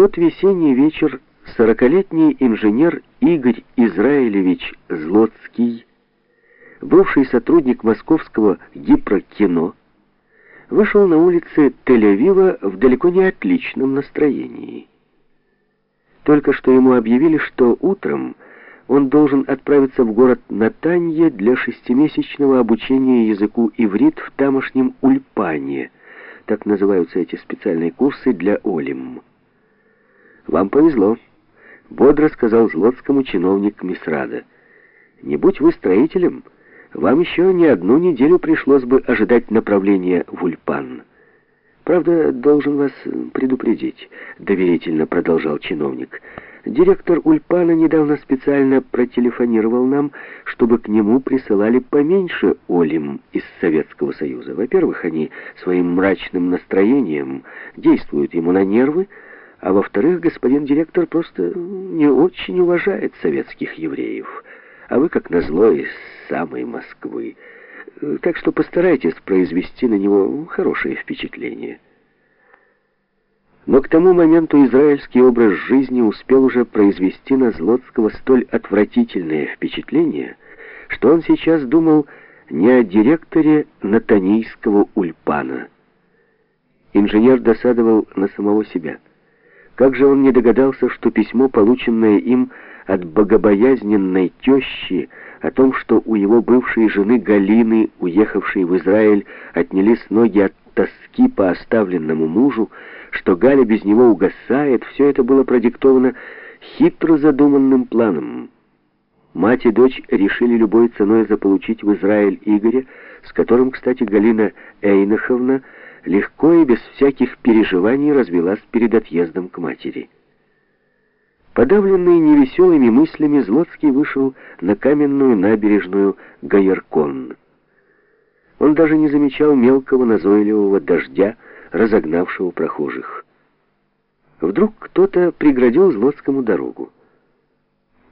тот весенний вечер сорокалетний инженер Игорь Израилевич Злотский, бывший сотрудник московского гипрокино, вышел на улицы Тель-Авива в далеко не отличном настроении. Только что ему объявили, что утром он должен отправиться в город Натанье для шестимесячного обучения языку иврит в тамошнем Ульпане. Так называются эти специальные курсы для Олим. «Вам повезло», — бодро сказал Злотскому чиновник Мисрада. «Не будь вы строителем, вам еще не одну неделю пришлось бы ожидать направления в Ульпан». «Правда, должен вас предупредить», — доверительно продолжал чиновник. «Директор Ульпана недавно специально протелефонировал нам, чтобы к нему присылали поменьше олим из Советского Союза. Во-первых, они своим мрачным настроением действуют ему на нервы, а во-вторых, господин директор просто не очень уважает советских евреев. А вы, как назло, из самой Москвы. Так что постарайтесь произвести на него хорошее впечатление. Но к тому моменту израильский образ жизни успел уже произвести на Злотского столь отвратительное впечатление, что он сейчас думал не о директоре Натанийского ульпана. Инженер досадовал на самого себя – как же он не догадался, что письмо, полученное им от богобоязненной тещи, о том, что у его бывшей жены Галины, уехавшей в Израиль, отнялись ноги от тоски по оставленному мужу, что Галя без него угасает, все это было продиктовано хитро задуманным планом. Мать и дочь решили любой ценой заполучить в Израиль Игоря, с которым, кстати, Галина Эйнаховна легко и без всяких переживаний развелась перед отъездом к матери. Подавленный невеселыми мыслями, Злотский вышел на каменную набережную Гаяркон. Он даже не замечал мелкого назойливого дождя, разогнавшего прохожих. Вдруг кто-то преградил Злотскому дорогу.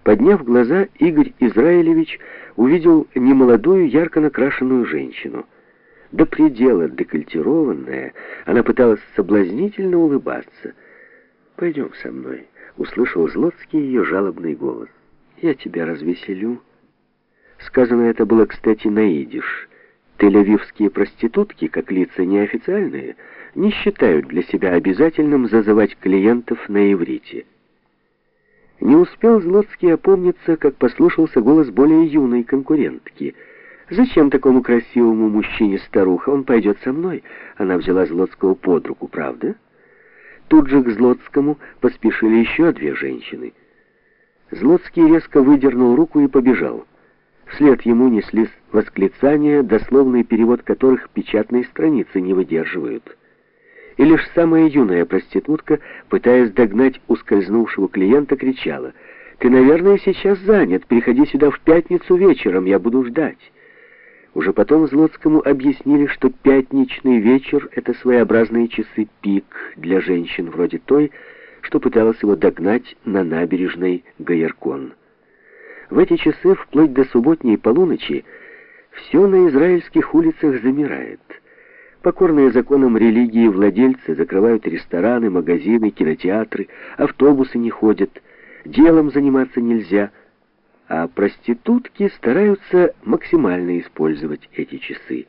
Подняв глаза, Игорь Израилевич увидел немолодую, ярко накрашенную женщину — до предела декольтированная, она пыталась соблазнительно улыбаться. «Пойдем со мной», — услышал Злотский ее жалобный голос. «Я тебя развеселю». Сказано это было, кстати, на идиш. Тель-Авивские проститутки, как лица неофициальные, не считают для себя обязательным зазывать клиентов на иврите. Не успел Злотский опомниться, как послушался голос более юной конкурентки — Зачем такому красивому мужчине старуха? Он пойдет со мной. Она взяла Злотского под руку, правда? Тут же к Злотскому поспешили еще две женщины. Злотский резко выдернул руку и побежал. Вслед ему неслись восклицания, дословный перевод которых печатные страницы не выдерживают. И лишь самая юная проститутка, пытаясь догнать ускользнувшего клиента, кричала, «Ты, наверное, сейчас занят. Приходи сюда в пятницу вечером, я буду ждать». Уже потом Злотскому объяснили, что пятничный вечер — это своеобразные часы пик для женщин вроде той, что пыталась его догнать на набережной Гаяркон. В эти часы, вплоть до субботней полуночи, все на израильских улицах замирает. Покорные законам религии владельцы закрывают рестораны, магазины, кинотеатры, автобусы не ходят, делом заниматься нельзя — а проститутки стараются максимально использовать эти часы.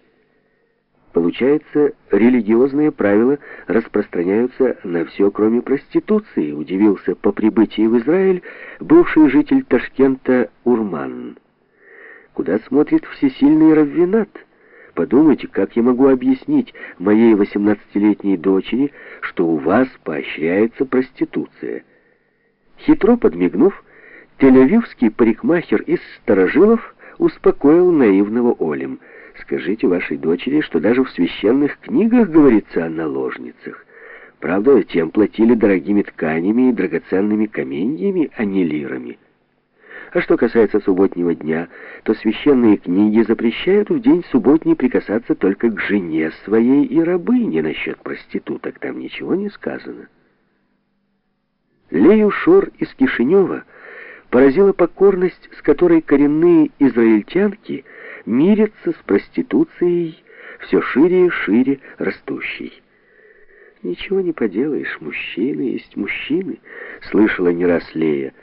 Получается, религиозные правила распространяются на все, кроме проституции, удивился по прибытии в Израиль бывший житель Ташкента Урман. Куда смотрит всесильный раввинат? Подумайте, как я могу объяснить моей 18-летней дочери, что у вас поощряется проституция? Хитро подмигнув, Тель-Авивский парикмахер из Старожилов успокоил наивного Олем. «Скажите вашей дочери, что даже в священных книгах говорится о наложницах. Правда, тем платили дорогими тканями и драгоценными каменьями, а не лирами. А что касается субботнего дня, то священные книги запрещают в день субботний прикасаться только к жене своей и рабыне. Насчет проституток там ничего не сказано». Лею Шор из Кишинева — поразила покорность, с которой коренные израильтянки мирятся с проституцией, все шире и шире растущей. «Ничего не поделаешь, мужчины есть мужчины», — слышала не раз Лея.